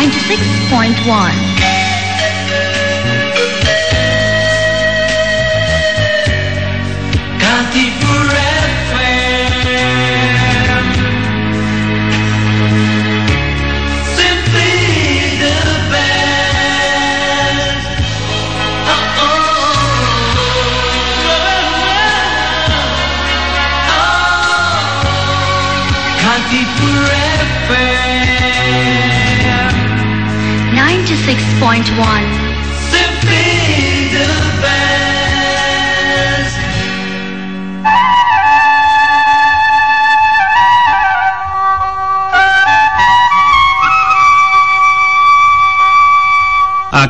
96.1. 96.1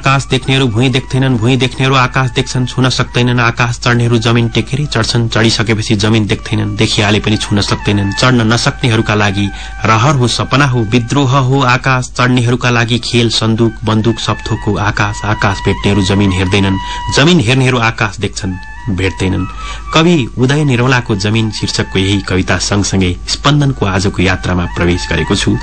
आकाश देख्नेहरू भुइँ देख्दैनन् भुइँ देख्नेहरू आकाश देख्छन् छुन सक्दैनन् आकाश चढ्नेहरू जमिन टेकेरै चढ्छन् चढिसकेपछि जमिन देख्दैनन् देखिहाले पनि छुन सक्दैनन्। चढ्न नसक्नेहरूका लागि रहर हो सपना हो विद्रोह हो आकाश चढ्नेहरूका लागि खेल सन्दुक बन्दुक सप्थोको आकाश आकाश भेट्नेहरू जमिन हेर्दैनन्। जमिन हेर्नेहरू आकाश देख्छन्। भेट्दैनन्। कवि उदय निरौलाको जमिन शीर्षकको यही कविता सँगसँगै स्पन्दनको आजको यात्रामा प्रवेश गरेको छु।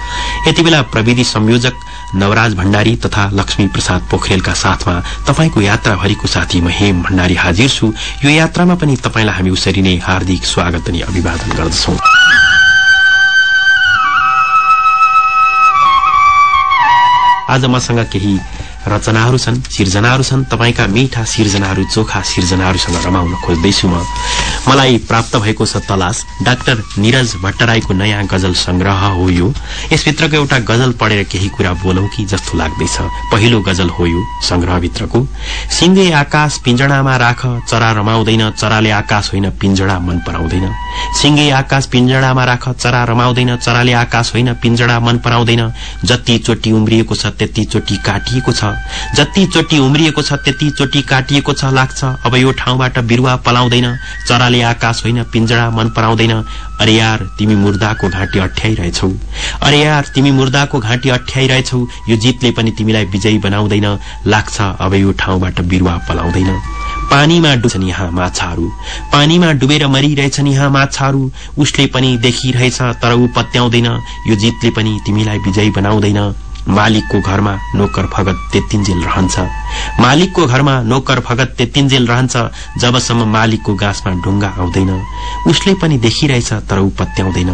यति बेला प्रविधि संयोजक नवराज भण्डारी तथा लक्ष्मी प्रसाद पोखरेलका साथमा तपाईँको यात्राभरिको साथी म हेम भण्डारी हाजिर छु। यो यात्रामा पनि तपाईँलाई हामी उसरी नै हार्दिक स्वागत अनि अभिवादन गर्दछौं। आज मसँग केही रचनाहरू छन् सिर्जनाहरू छन्। तपाईँका मिठा सिर्जनाहरू चोखा सिर्जनाहरूसँग रमाउन खोज्दैछु म। मलाई प्राप्त भएको छ तलास। डाक्टर निरज भट्टराईको नयाँ गजल संग्रह हो यो। यसभित्रको एउटा गजल पढेर केही कुरा बोलौं कि जस्तो लाग्दैछ। पहिलो गजल हो यो संग्रहभित्रको। सिंगे आकाश पिंजडामा राख चरा रमाउँदैन। चराले आकाश होइन पिंजडा मन पराउँदैन। सिंगे आकाश पिंजडामा राख चरा रमाउँदैन। चराले आकाश होइन पिंजडा मन पराउँदैन। जति चोटि उम्रिएको छ त्यति चोटि काटिएको छ। जति चोटि उम्रिएको छ त्यति चोटि काटिएको छ लाग्छ। अब यो ठाउँबाट बिरुवा पलाउँदैन चराले आकाश होइन पिंजडा मन पराउँदैन। अरे यार तिमी मुर्दाको घाँटी अठ्याइरहेछौ। अरे यार तिमी मुर्दाको घाँटी अठ्याइरहेछौ। यो जितले पनि तिमीलाई विजयी बनाउँदैन। लाग्छ अब यो ठाउँबाट बिरुवा पलाउँदैन। पानीमा डुब्छन् यहाँ माछाहरू। पानीमा डुबेर मरिरहेछन् यहाँ माछाहरू। उसले पनि देखिरहेछ तर ऊ पत्याउँदैन। यो जितले पनि तिमीलाई विजयी बनाउँदैन। मालिकको घरमा नोकर भगत त्यतिन्जेल रहन्छ। मालिकको घरमा नोकर भगत त्यतिन्जेल रहन्छ जबसम्म मालिकको गाँसमा ढुङ्गा आउँदैन। उसले पनि देखिरहेछ तर ऊ पत्याउँदैन।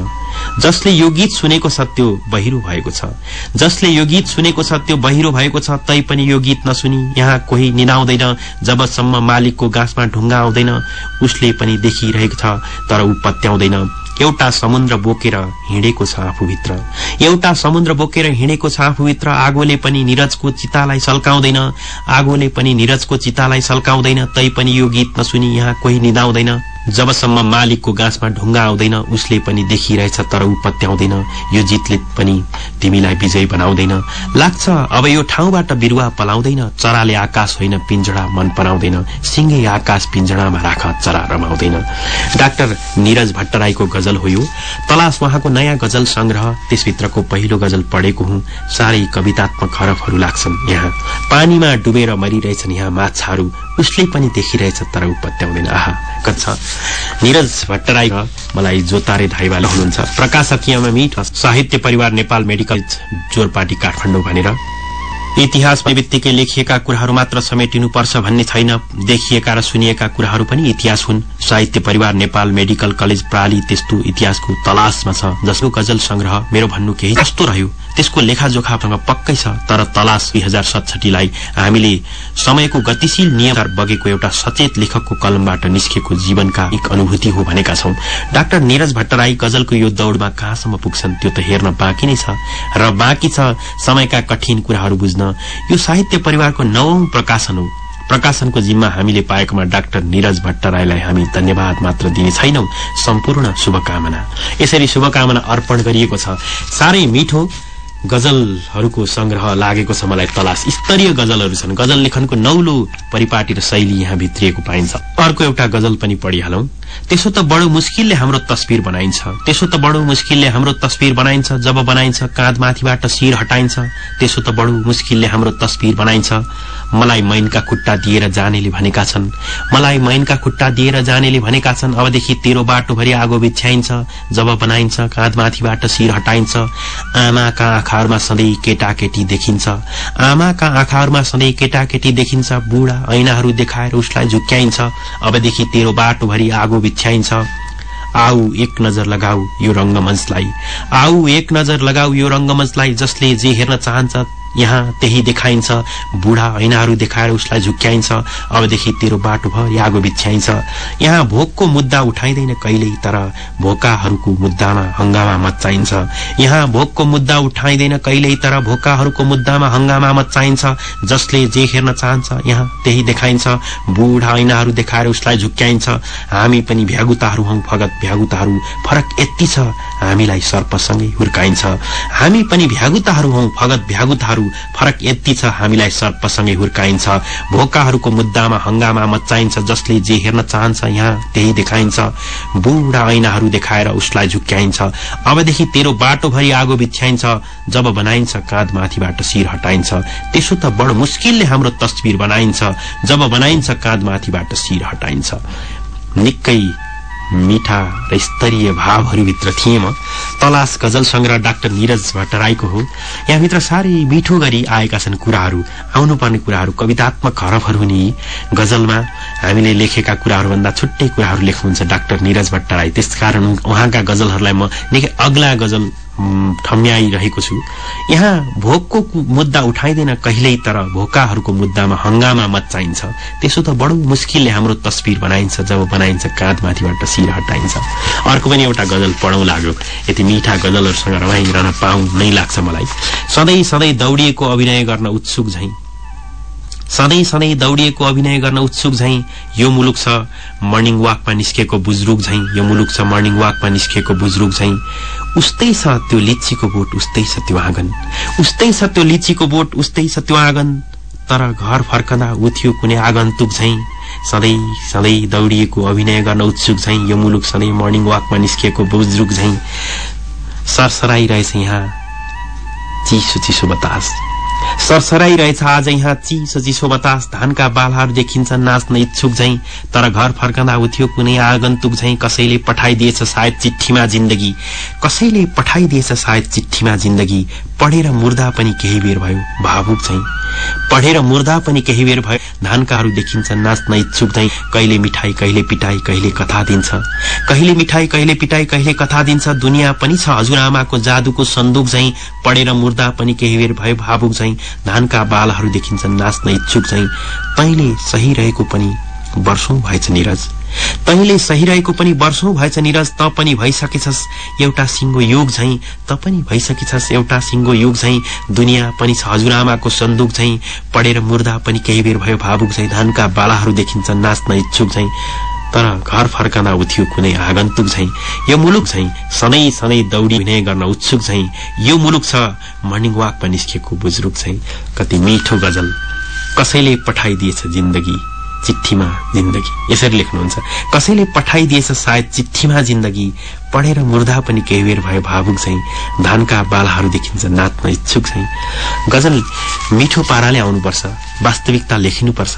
जसले यो गीत सुनेको छ त्यो बहिरो भएको छ। जसले यो गीत सुनेको छ त्यो बहिरो भएको छ तै पनि यो गीत नसुनी। यहाँ कोही निनाउँदैन जबसम्म मालिकको गाँसमा ढुङ्गा आउँदैन। उसले पनि देखिरहेको छ तर ऊ पत्याउँदैन। एउटा समुद्र बोकेर हिँडेको छ आफूभित्र। एउटा समुद्र बोकेर हिँडेको छ आफूभित्र आगोले पनि निरजको चितालाई सल्काउँदैन। आगोले पनि निरजको चितालाई सल्काउँदैन तै पनि यो गीत नसुनी यहाँ कोही निदाउँदैन। जबसम्म मालिकको गाँसमा ढुङ्गा आउँदैन उसले पनि देखिरहेछ तर ऊ पत्याउँदैन। यो जितले पनि तिमीलाई विजय बनाउँदैन। लाग्छ अब यो ठाउँबाट बिरुवा पलाउँदैन। चराले आकाश होइन पिंजडा मन पराउँदैन। सिंगे आकाश पिंजडामा राख चरा रमाउँदैन। डाक्टर निरज भट्टराईको गजल हो यो। तलास उहाँको नयाँ गजल संग्रह त्यसभित्रको पहिलो गजल पढेको हुँ। साह्रै कवितात्मक हरफहरू लाग्छन् यहाँ। पानीमा डुबेर मरिरहेछन् यहाँ माछाहरू। उसले पनि देखिरहेछ तर ऊ पत्याउँदैन। आहा कच्छ। निरज भट्टराई मलाई जोतारे धाइवाला हुनुहुन्छ। प्रकाशकीयमा मिठ साहित्य परिवार नेपाल मेडिकल जोरपाटी काठमाडौँ भनेर। इतिहास बित्तिकै लेखिएका कुराहरू मात्र समेटिनुपर्छ भन्ने छैन। देखिएका र सुनिएका कुराहरू पनि इतिहास हुन्। साहित्य परिवार नेपाल मेडिकल कलेज प्राली त्यस्तो इतिहासको तलासमा छ जसको गजल संग्रह मेरो भन्नु केही कस्तो रह्यो। त्यसको लेखाजोखासँग पक्कै छ तर तलास दुई हजार सतसठीलाई हामीले समयको गतिशील नियम बगेको एउटा सचेत लेखकको कलमबाट निस्केको जीवनका एक अनुभूति हो भनेका छौं। डाक्टर निरज भट्टराई गजलको यो दौड़मा कहाँसम्म पुग्छन् त्यो त हेर्न बाँकी नै छ र बाँकी छ समयका कठिन कुराहरू बुझ्न। यो साहित्य परिवारको नवौं प्रकाशन हो। प्रकाशनको जिम्मा हामीले पाएकोमा डाक्टर निरज भट्टराईलाई हामी धन्यवाद मात्र दिने छैनौं। सम्पूर्ण शुभकामना। यसरी शुभकामना अर्पण गरिएको छ। साह्रै मिठो गजलहरूको संग्रह लागेको छ मलाई तलास। स्तरीय गजलहरू छन्। गजल लेखनको नौलो परिपाटी र शैली यहाँ भित्रिएको पाइन्छ। अर्को एउटा गजल पनि पढिहालौं। त्यसो त बडो मुस्किलले हाम्रो तस्बिर बनाइन्छ। त्यसो त बडो मुस्किलले हाम्रो तस्बिर बनाइन्छ। जब बनाइन्छ काँधमाथिबाट शिर हटाइन्छ। त्यसो त बडो मुस्किलले हाम्रो तस्बिर बनाइन्छ। मलाई मैनका खुट्टा दिएर जानेले भनेका छन्। मलाई मैनका खुट्टा दिएर जानेले भनेका छन्। अबदेखि तेरो बाटोभरि आगो बिछ्याइन्छ। जब बनाइन्छ काँधमाथिबाट शिर हटाइन्छ। आमाका आँखाहरूमा सधैँ केटाकेटी देखिन्छ। आमाका आँखाहरूमा सधैँ केटाकेटी देखिन्छ। बुढा ऐनाहरू देखाएर उसलाई झुक्क्याइन्छ अबदेखि तेरो बाटोभरि आगो बिछ्याइन्छ। आऊ एक नजर लगाऊ यो रंगमञ्चलाई आऊ एक नजर लगाऊ यो रंगमञ्चलाई जसले जे हेर्न चाहन्छ यहाँ त्यही देखाइन्छ। बुढा ऐनाहरू देखाएर उसलाई झुक्क्याइन्छ अबदेखि तेरो बाटोभरि आगो बिछ्याइन्छ। यहाँ भोकको मुद्दा उठाइँदैन कहिल्यै तर भोकाहरूको मुद्दामा हंगामा मच्चाइन्छ। यहाँ भोकको मुद्दा उठाइँदैन कहिल्यै तर भोकाहरूको मुद्दामा हंगामा मच्चाइन्छ। जसले जे हेर्न चाहन्छ यहाँ त्यही देखाइन्छ। बुढा ऐनाहरू देखाएर उसलाई झुक्क्याइन्छ हामी पनि भ्यागुताहरू हौ फगत भ्यागुताहरू। फरक यति छ हामीलाई सर्पसँगै हुर्काइन्छ। हामी पनि भ्यागुताहरू हौ फगत भ्यागुताहरू। फरक यति छ हामीलाई सर्पसँगै हुर्काइन्छ। भोकाहरूको मुद्दामा हंगामा मच्चाइन्छ जसले जे हेर्न चाहन्छ यहाँ त्यही देखाइन्छ। बुढा ऐनाहरू देखाएर उसलाई झुक्क्याइन्छ अबदेखि तेरो बाटोभरि आगो बिछ्याइन्छ जब बनाइन्छ काँधमाथिबाट शिर हटाइन्छ। त्यसो त बडो मुस्किलले हाम्रो तस्विर बनाइन्छ जब बनाइन्छ काँधमाथिबाट शिर हटाइन्छ। निकै मिठा र स्तरीय भावहरूभित्र थिएँ म तलास गजल संग्रह डाक्टर निरज भट्टराईको हो। यहाँभित्र साह्रै मिठो गरी आएका छन् कुराहरू आउनुपर्ने कुराहरू कवितात्मक हरफहरू नि गजलमा। हामीले लेखेका कुराहरूभन्दा छुट्टै कुराहरू लेख्नुहुन्छ डाक्टर निरज भट्टराई। त्यसकारण उहाँका गजलहरूलाई म निकै अग्ला गजल ठम्याइरहेको छु। यहाँ भोकको मुद्दा उठाइँदैन कहिल्यै तर भोकाहरूको मुद्दामा हंगामा मच्चाइन्छ त्यसो त बडो मुस्किलले हाम्रो तस्विर बनाइन्छ जब बनाइन्छ काँधमाथिबाट शिर हटाइन्छ। अर्को पनि एउटा गजल पढौँ लाग्यो। यति मिठा गजलहरूसँग रमाइरहन पाऊ नै लाग्छ मलाई। सधैँ सधैँ दौडिएको अभिनय गर्न उत्सुक झैं। सधैँ सधैँ दौडिएको अभिनय गर्न उत्सुक झैं यो मुलुक छ मर्निङ वाकमा निस्केको बुजुर्ग झैं यो मुलुक छ मर्निङ वाकमा निस्केको बुजुर्ग झैं। उस्तै छ त्यो लिचीको बोट उस्तै छ त्यो आँगन। उस्तै छ त्यो लिचीको बोट उस्तै छ त्यो आँगन। तर घर फर्कँदा उथ्यो कुनै आगन्तुक झैं। सधैँ सधैँ दौडिएको अभिनय गर्न उत्सुक झैं यो मुलुक सधैँ मर्निङ वाकमा निस्किएको बुजुर्ग झैं। सरसराइरहेछ यहाँ। चिसो चिसो बतास। सरसराइरहेछ आज यहाँ चिसो चिसो बतास धानका बालहरू देखिन्छन् नाच्न इच्छुक झैं तर घर फर्कँदा उथ्यो कुनै आगन्तुक झैं कसैले पठाइदिएछ सायद चिठीमा जिन्दगी। कसैले पठाइदिएछ सायद चिठीमा जिन्दगी। पढेर मुर्दा पनि केही बेर भयो भावुक झैं। पढेर मुर्दा पनि केही बेर भयो धानकाहरू देखिन्छन् नाच्न इच्छुक झैं। कहिले मिठाई कहिले पिटाई कहिले कथा दिन्छ। कहिले मिठाई कहिले पिटाई कहिले कथा दिन्छ। दुनियाँ पनि छ हजुरआमाको जादुको सन्दुक झैं। पढेर मुर्दा पनि केही बेर भयो भावुक झैं। धानका बालहरू देखिन्छन् नाच्न इच्छुक झैं। तैले सही रहेको पनि वर्षौं भएछ निरज। तैले सही रहेको पनि वर्षौं भएछ निरज त पनि भइसकेछस्। एउटा सिंगो युग झैं त पनि भइसकेछस्। एउटा सिंगो युग झैं दुनियाँ पनि छ। हजुरआमाको सन्दुक झैं पढेर मुर्दा पनि केही बेर भयो। भावुक झैं धानका बालाहरू देखिन्छन् नाच्न इच्छुक झैं। तर घर फर्कँदा उथ्यो कुनै आगन्तुक झैं। यो मुलुक झैं सधैँ सधैँ दौडी विनय गर्न उत्सुक झैं। यो मुलुक छ मर्निङ वाकमा निस्केको बुजुर्ग झैं। कति मिठो गजल। कसैले पठाइदिएछ जिन्दगी। चिठीमा जिन्दगी। यसरी लेख्नुहुन्छ कसैले पठाइदिएछ सायद चिठीमा जिन्दगी? पढेर मुर्दा पनि केही बेर भयो भावुक झैं धानका बालाहरू देखिन्छ नाच्न इच्छुक झैं गजल मिठो पाराले आउनुपर्छ वास्तविकता लेखिनुपर्छ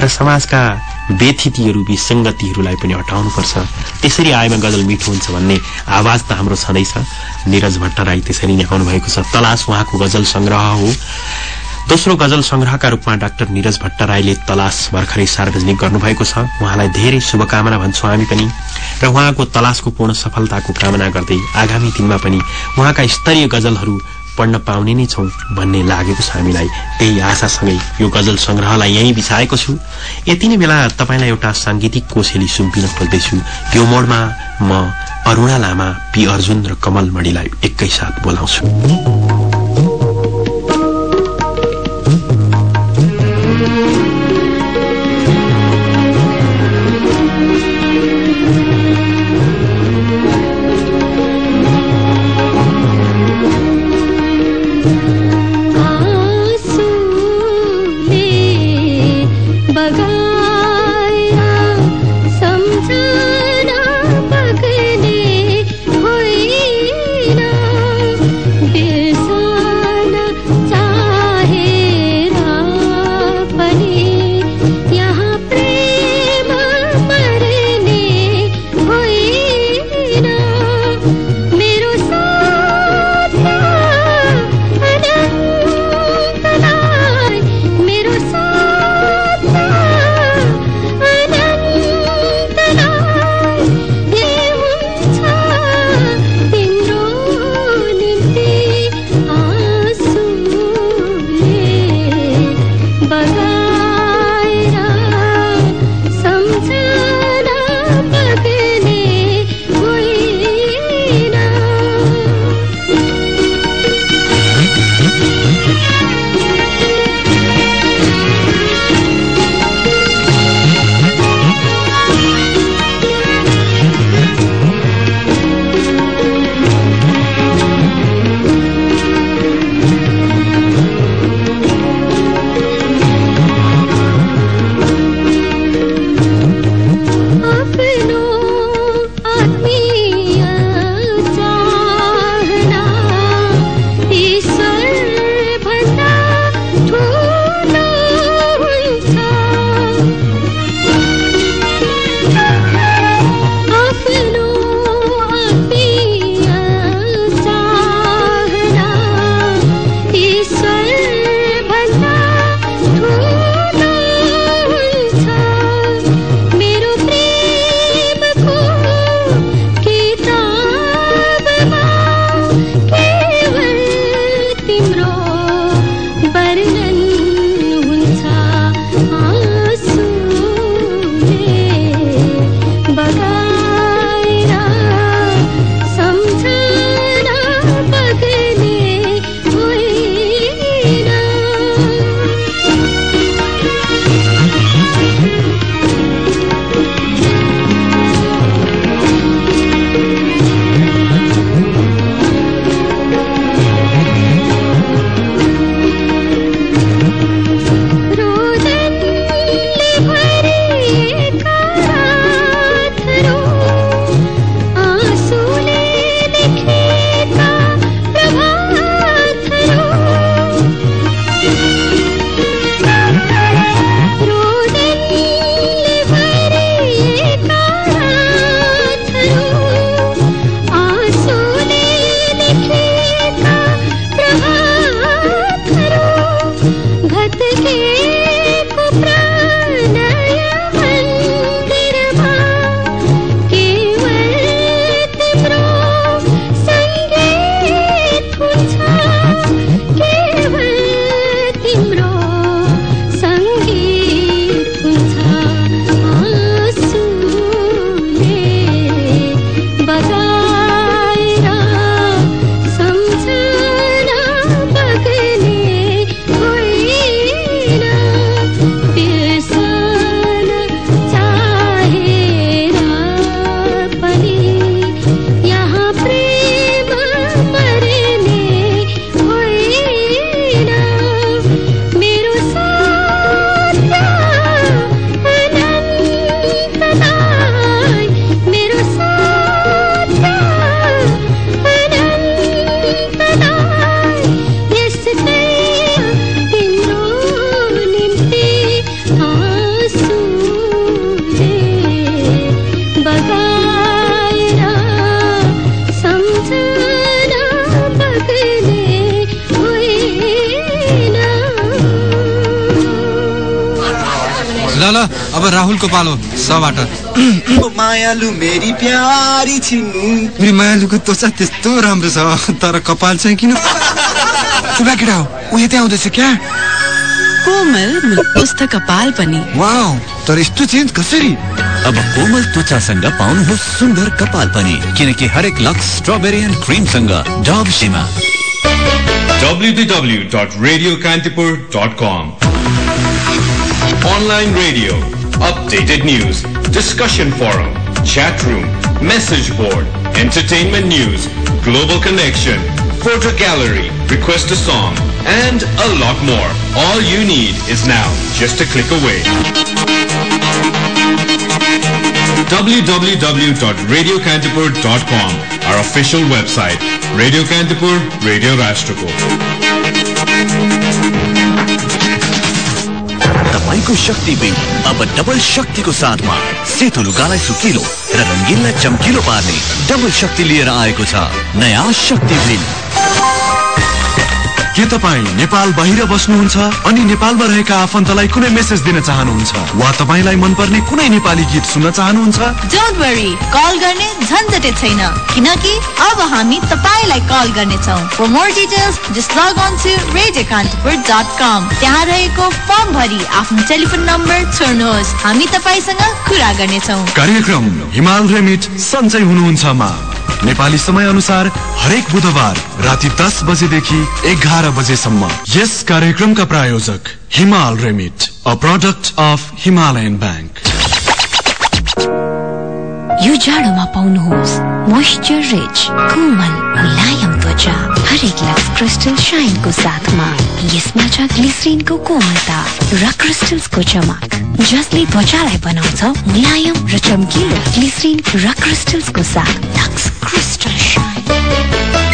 र समाजका व्यथितिहरू विसङ्गतिहरूलाई पनि हटाउनुपर्छ त्यसरी आएमा गजल मिठो हुन्छ भन्ने आवाज त हाम्रो छँदैछ। निरज भट्टराई त्यसरी नै भएको छ। तलास उहाँको गजल संग्रह हो। दोस्रो गजल संग्रहका रूपमा डाक्टर निरज भट्टराईले तलास भर्खरै सार्वजनिक गर्नुभएको छ। उहाँलाई धेरै शुभकामना भन्छौं हामी पनि र उहाँको तलासको पूर्ण सफलताको कामना गर्दै आगामी दिनमा पनि उहाँका स्तरीय गजलहरू पढ्न पाउने नै छौं भन्ने लागेको छ हामीलाई। त्यही आशासँगै यो गजल संग्रहलाई यही बिछाएको छु। यति नै बेला तपाईँलाई एउटा सांगीतिक कोसेली सुम्पिन खोज्दैछु। यो मोडमा म अरूणा लामा पी अर्जुन र कमल मणिलाई एकैसाथ बोलाउँछु। Thank you. राहुलको पालो सबाट। ओ मायालु मेरी प्यारी छिन् मेरी मायालुको त्वचा त्यस्तो राम्रो छ तर कपाल चाहिँ किन? चुला केटा हो ऊ यतै आउँदैछ क्या? कोमल मुलपुस्त कपाल पनि। वाउ तर यस्तो चेन्ज कसरी? अब कोमल त्वचासँग पाउनुहोस् सुन्दर कपाल पनि किनकि हरेक लक्स स्ट्रबेरी एन्ड क्रिमसँग डब सीमा। www.radiokantipur.com Online radio, updated news, discussion forum, chat room, message board, entertainment news, global connection, photo gallery, request a song, and a lot more. All you need is now just a click away. www.radiokantipur.com Our official website. Radio Kantipur, Radio Rashtrako. तपाईँको शक्ति bill. अब double शक्तिको साथमा सेतो लुगालाई सुकिलो र रङ्गिनलाई चम्किलो पार्ने डबल शक्ति लिएर आएको छ। नयाँ शक्ति बिल। के तपाईँ नेपाल बाहिर बस्नुहुन्छ अनि नेपालमा रहेका आफन्तलाई कुनै मेसेज दिन चाहनुहुन्छ? वा तपाईँलाई मनपर्ने कुनै नेपाली गीत सुन्न चाहनुहुन्छ? डोन्ट वरी कल गर्ने झन्झटै छैन। किनकि अब हामी तपाईँलाई कल गर्नेछौँ। For more details just log on to radio Kantipur dot com त्यहाँ रहेको फर्म भरि आफ्नो टेलिफोन नम्बर छोड्नुहोस्। हामी तपाईँसँग कुरा गर्नेछौँ। कार्यक्रम हिमाल रेमिट सन्चै हुनुहुन्छमा नेपाली समय अनुसार हरेक बुधबार राति दस बजेदेखि एघार बजेसम्म। यस कार्यक्रमका प्रायोजक Himal remit a product of Himalayan bank यो जाडोमा पाउनुहोस्। मोइस्चर रिच कोमल मुलायम त्वचा हरेक लक्स क्रिस्टल साइनको साथमा यसमा छ ग्लिसरिनको कोमलता र क्रिस्टल्सको चमक जसले त्वचालाई बनाउँछ मुलायम र चम्किलो ग्लिसरिन र क्रिस्टल्सको साथ Lux crystal shine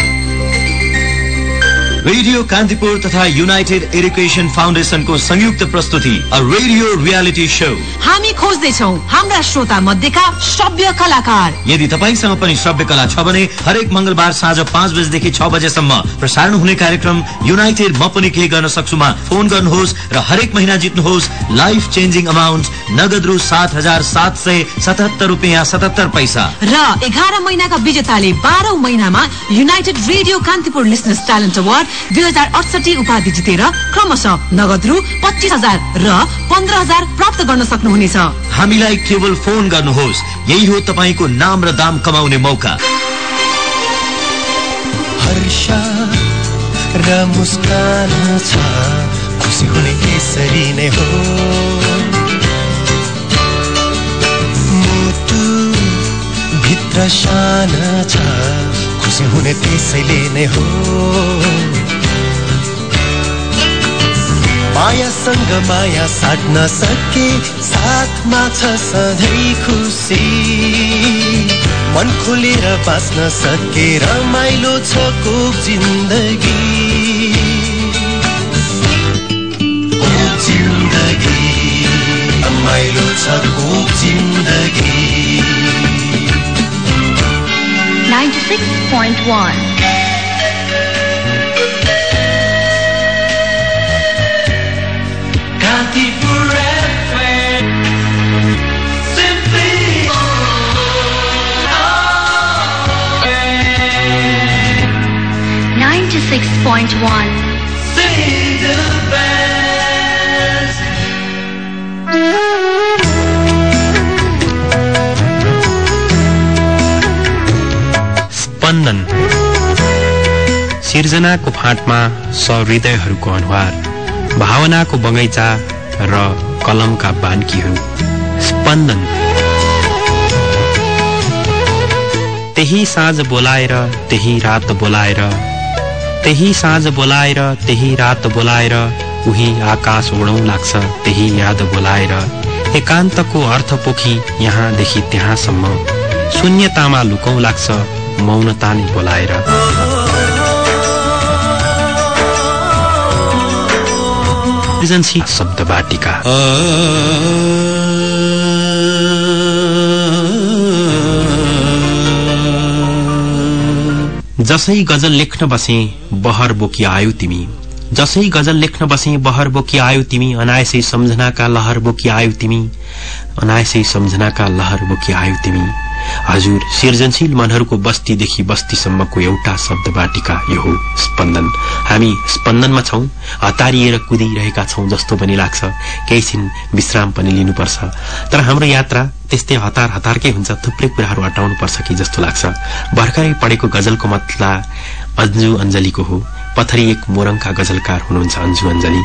radio Kantipur तथा युनाइटेड एजुकेसन फाउन्डेसनको संयुक्त प्रस्तुति अ रेडियो रियालिटी शो हामी खोज्दैछौ हाम्रा श्रोता मध्येका सभ्य कलाकार। यदि तपाईँसँग पनि श्रव्य कला छ भने हरेक मंगलबार साँझ पाँच बजेदेखि छ बजेसम्म प्रसारण हुने कार्यक्रम युनाइटेड म पनि केही गर्न सक्छुमा। फोन गर्नुहोस् र हरेक महिना जित्नुहोस् लाइफ चेन्जिङ अमाउन्ट नगद रु सात हजार सात सय सतहत्तर रुपियाँ सतहत्तर पैसा। र एघार महिनाका विजेताले बाह्रौं महिनामा united radio Kantipur listeners talent award दुई हजार अडसठी उपाधि जितेर क्रमशः नगद रु पच्चिस हजार र पन्ध्र हजार प्राप्त गर्न सक्नुहुनेछ। हामीलाई केवल फोन गर्नुहोस्। यही हो तपाईँको नाम र दाम कमाउने मौका। हर्ष र मुस्कान छ खुसी हुने यसरी नै हो। मुटु भित्र शान छ खुसी हुने त्यसैले नै हो। मायासँग माया साट्न सके साथमा छ सधैँ खुसी। मन खोलेर बाँच्न सके रमाइलो छ कोक जिन्दगी। जिन्दगी रमाइलो छ कोक जिन्दगी। 96.1 स्पन्दन सिर्जनाको फाँटमा सहृदयहरूको अनुहार भावनाको बगैँचा र कलमका बान्कीहरू स्पन्दन। त्यही साँझ बोलाएर त्यही रात बोलाएर त्यही साँझ बोलाएर त्यही रात बोलाएर उही आकाश ओडौँ लाग्छ त्यही याद बोलाएर। एकान्तको अर्थ पोखी यहाँदेखि त्यहाँसम्म। शून्यतामा लुकौँ लाग्छ मौनता नै बोलाएर। सृजनशील शब्द बाटिका जसै गजल लेख्न बसे बहर बोकी आयौ तिमी जसै गजल लेख्न बसे बहर बोकी आयो तिमी अनायसै सम्झनाका लहर बोकी आयो तिमी अनायसै सम्झनाका लहर बोकी आयो तिमी हजुर सृजनशील मनहरूको बस्तीदेखि बस्तीसम्मको एउटा शब्द बाटिका यो हो स्पन्दन। हामी स्पन्दनमा छौं हतारिएर कुदिरहेका छौं जस्तो पनि लाग्छ। केही छिन विश्राम पनि लिनुपर्छ। तर हाम्रो यात्रा त्यस्तै हतार हतारकै हुन्छ थुप्रै कुराहरू हटाउनुपर्छ कि जस्तो लाग्छ। भर्खरै पढेको गजलको मतला अन्जु अञ्जलीको हो। पथरी एक मोरङका गजलकार हुनुहुन्छ अन्जु अञ्जली।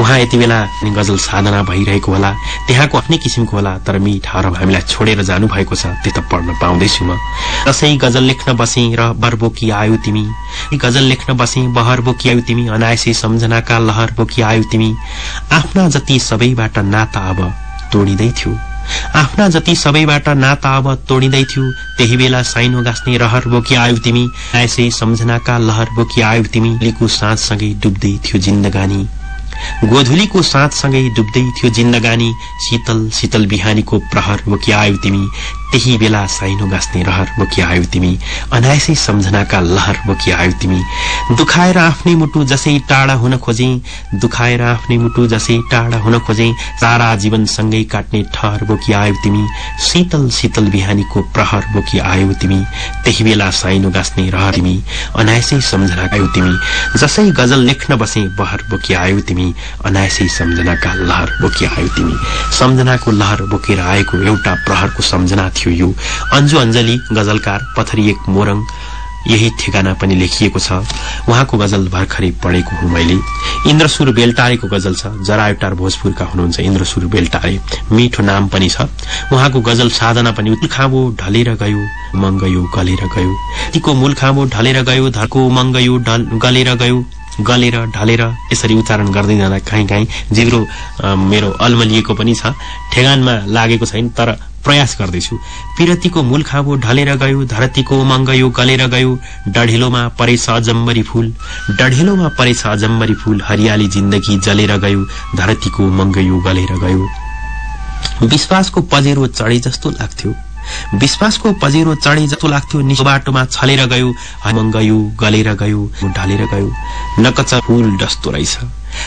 उहाँ यति बेला गजल साधना भइरहेको होला। त्यहाँको आफ्नै किसिमको होला तर मिठ हामीलाई छोडेर जानुभएको छ त्यो त पढ्न पाउँदैछु म। दसैँ गजल लेख्न बसे र बरबोकी आयो तिमी। गजल लेख्न बसे बहर बोकी आयो तिमी अनायसै सम्झनाका लहर बोकी आयो तिमी। आफ्ना जति सबैबाट नाता अब तोडिँदै थियो। आफ्ना जति सबैबाट नाता अब तोडिँदै थियो त्यही बेला साइनो गाँस्ने रहर बोकी आयो तिमी। ऐसै सम्झनाका लहर बोकी आयो तिमी। लिको साँझसँगै डुब्दै थियो जिन्दगानी। गोधुलीको साँझसँगै डुब्दै थियो जिन्दगानी। शीतल शीतल बिहानीको प्रहर बोकी आयो तिमी। त्यही बेला साइनो गाँस्ने रहर बोकी आयो तिमी। अनायसै सम्झनाका लहर बोकी आयो तिमी। दुखाएर आफ्नै मुटु जसै टाढा हुन खोजे दुखाएर आफ्नै मुटु जसै टाढा हुन खोजे सारा जीवन सँगै काट्ने ठहर बोकी आयो तिमी शीतल शीतल बिहानीको प्रहर बोकी आयो तिमी। त्यही बेला साइनो गाँस्ने रहर तिमी अनायसै सम्झना आयो तिमी। जसै गजल लेख्न बसे बहर बोकी आयो तिमी अनायसै सम्झनाका लहर बोकी आयो तिमी। सम्झनाको लहर बोकेर आएको एउटा प्रहरको सम्झना थियो। यो। अन्जु अञ्जली गजलकार पथरी एक मोरङ यही ठेगाना पनि लेखिएको छ। उहाँको गजल भर्खरै पढेको हुँ मैले। इन्द्रसुर बेलटारेको गजल छ। जरायोटार भोजपुरका हुनुहुन्छ इन्द्रसुर बेलटारे। मिठो नाम पनि छ। उहाँको गजल साधना पनि खाँबो ढलेर गयो मङ्गयो गलेर गयो। तीको मूल ढलेर गयो धर्को मङ्गयो गलेर गयो। गलेर ढलेर यसरी उच्चारण गर्दै जाँदा काहीँ काहीँ जिब्रो मेरो अल्मलिएको पनि छ। ठेगानमा लागेको छैन तर प्रयास गर्दैछु। पिरतीको मूल खाँबो ढलेर गयो धरतीको उमङ्ग गलेर गयो। डढेलोमा परेछ अजम्बरी फूल। डढेलोमा परेछ अजम्बरी फूल। हरियाली जिन्दगी जलेर गयो धरतीको उमङ्ग यो गलेर गयो। विश्वासको पजेरो चढे जस्तो लाग्थ्यो। विश्वासको पजेरो चढे जस्तो लाग्थ्यो। निसो बाटोमा छलेर गयो हमङ्ग यो गलेर गयो ढलेर गयो। नकचा फूल डस्तो रहेछ।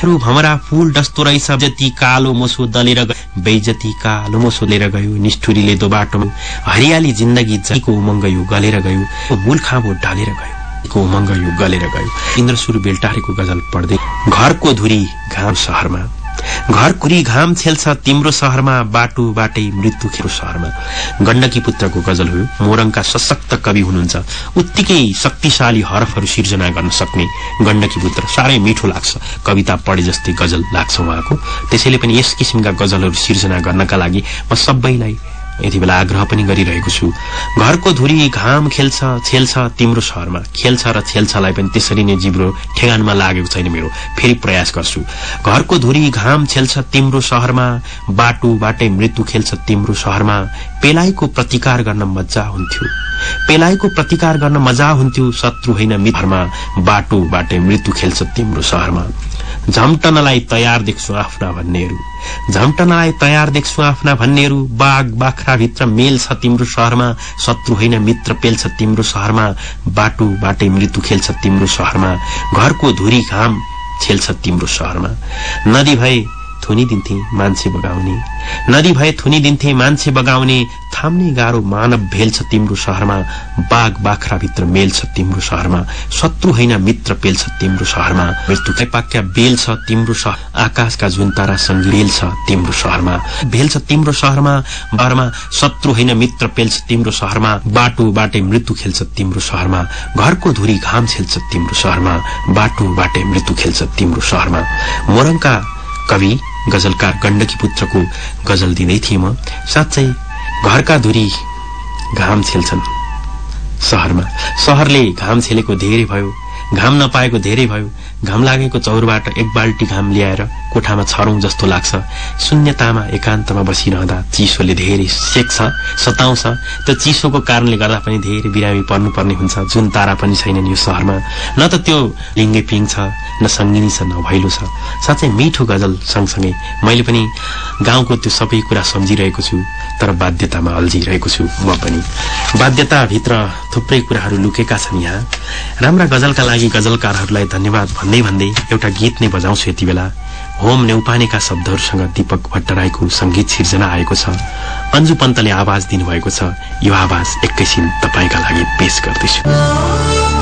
भमरा फूल डस्तो रहेछ। जति कालो मोसो दलेर बेजती कालो मोसो लिएर गयो। निष्ठुरीले दो बाटोमा हरियाली जिन्दगी जतिको उमङ्ग यो गलेर गयो। मूल खाँबो ढलेर गयो। उमङ्ग यो गलेर गयो। इन्द्रसुर बेल्टारेको गजल पढ्दै घरको धुरी घाम सहरमा। घर कुरी घाम छेल्छ तिम्रो सहरमा बाटो बाटै मृत्यु खेरो सहरमा। गण्डकी पुत्रको गजल हो मोरङका सशक्त कवि हुनुहुन्छ। उत्तिकै शक्तिशाली हरफहरू सिर्जना गर्न सक्ने गण्डकी पुत्र। साह्रै मिठो लाग्छ। कविता पढे जस्तै गजल लाग्छ उहाँको। त्यसैले पनि यस किसिमका गजलहरू सिर्जना गर्नका लागि म सबैलाई यति बेला आग्रह पनि गरिरहेको छु। घरको धुरी घाम खेल्छ छेल्छ तिम्रो सहरमा। खेल्छ र छेल्छलाई पनि त्यसरी नै जिब्रो ठेगानमा लागेको छैन मेरो। फेरि प्रयास गर्छु। घरको धुरी घाम छेल्छ तिम्रो सहरमा बाटो बाटै मृत्यु खेल्छ तिम्रो सहरमा। पेलाइको प्रतिकार गर्न मजा हुन्थ्यो। पेलाइको प्रतिकार गर्न मजा हुन्थ्यो शत्रु होइन मिथरमा बाटो बाटै मृत्यु खेल्छ तिम्रो सहरमा। झम्टनलाई तयार देख्छु आफ्ना भन्नेहरू। झम्टनलाई तयार देख्छु आफ्ना भन्नेहरू। बाघ बाख्राभित्र मेल छ तिम्रो सहरमा शत्रु होइन मित्र पेल्छ तिम्रो सहरमा बाटो बाटै मृत्यु खेल्छ तिम्रो सहरमा घरको धुरी घाम छेल्छ तिम्रो सहरमा। नदी भए थुनिदिन्थे मान्छे बगाउने। नदी भए थुनिदिन्थे मान्छे बगाउने। थाम्ने गाह्रो मानव भेल छ तिम्रो सहरमा। बाघ बाख्राभित्र मेल छ तिम्रो सहरमा। शत्रु होइन मित्र पेल छ तिम्रो सहरमा। मृत्यु पाक्या बेल छ तिम्रो आकाशका जुन तारा बेल छ तिम्रो सहरमा। भेल छ तिम्रो सहरमा बारमा शत्रु होइन मित्र पेल छ तिम्रो सहरमा। बाटो बाटै मृत्यु खेल्छ तिम्रो सहरमा। घरको धुरी घाम छेल्छ तिम्रो सहरमा। बाटो बाटै मृत्यु खेल्छ तिम्रो सहरमा। मोरङका कवि गजलकार गण्डकी पुत्रको गजल दिँदै थिएँ म। साँच्चै घरका धुरी घाम छेल्छन्। सहरमा। सहरले घाम छेलेको धेरै भयो घाम नपाएको धेरै भयो। घाम लागेको चौरबाट एक बाल्टी घाम ल्याएर कोठामा छरौं जस्तो लाग्छ। शून्यतामा एकान्तमा बसिरहँदा चिसोले धेरै सेक्छ सताउँछ। त्यो चिसोको कारणले गर्दा पनि धेरै बिरामी पर्नुपर्ने हुन्छ। जुन तारा पनि छैनन् यो सहरमा। न त त्यो लिङ्गे पिङ छ न सङ्गिनी छ न भैलो छ। साँच्चै मिठो गजल सँगसँगै। मैले पनि गाउँको त्यो सबै कुरा सम्झिरहेको छु तर बाध्यतामा अल्झिरहेको छु म पनि। बाध्यताभित्र थुप्रै कुराहरू लुकेका छन् यहाँ। राम्रा गजलका लागि गजलकारहरूलाई धन्यवाद भन्दै भन्दै एउटा गीत नै बजाउँछु यति बेला। होम नेउपानेका शब्दहरूसँग दीपक भट्टराईको संगीत सिर्जना आएको छ। अन्जु पन्तले आवाज दिनुभएको छ। यो आवाज एकैछिन तपाईँका लागि पेश गर्दैछु।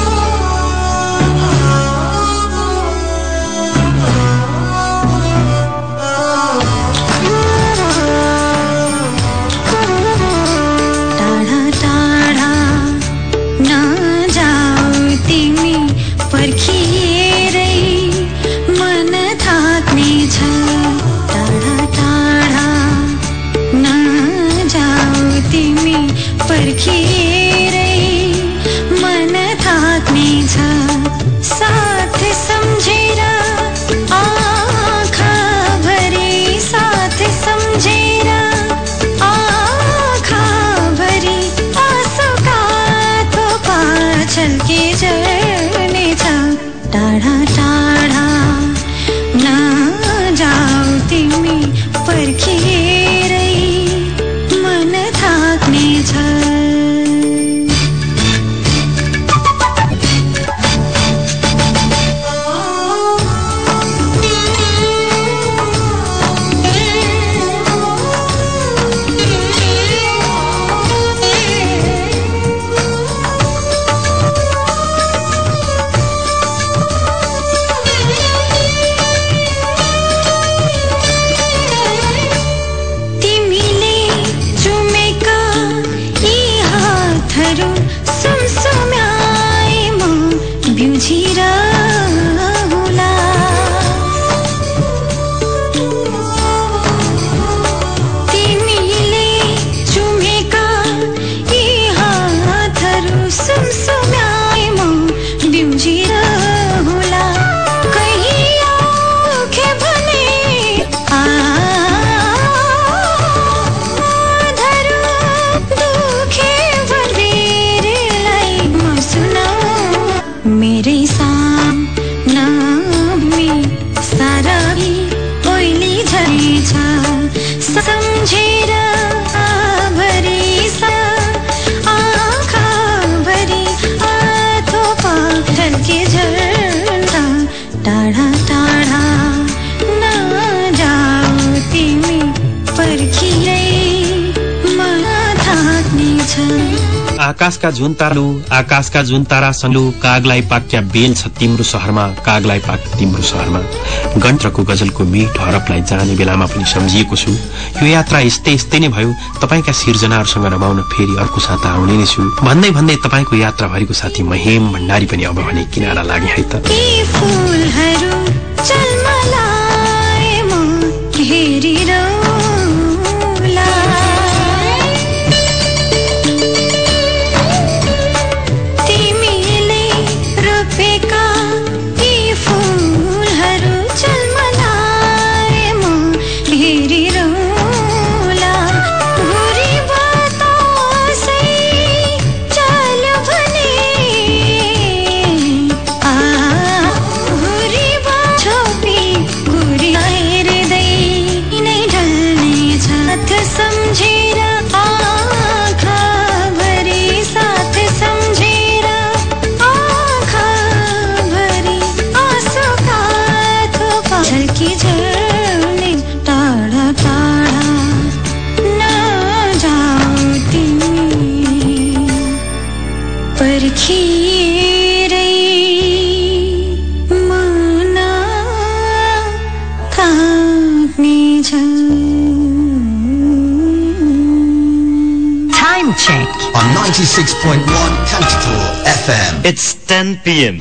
आकाशका जुन तारालु आकाशका जुन तारा सङ्लु कागलाई पाक्या बेल छ तिम्रो सहरमा कागलाई पाक तिम्रो सहरमा। गन्त्रको गजलको मिठो हरफलाई जाने बेलामा पनि सम्झिएको छु। यो यात्रा यस्तै यस्तै नै भयो। तपाईँका सिर्जनाहरूसँग रमाउन फेरि अर्को साता आउने नै छु। भन्दै भन्दै तपाईँको यात्राभरिको साथी महेम भण्डारी पनि अब भने किनारा लागे है त। 96.1 Kanchitor FM. It's 10 p.m.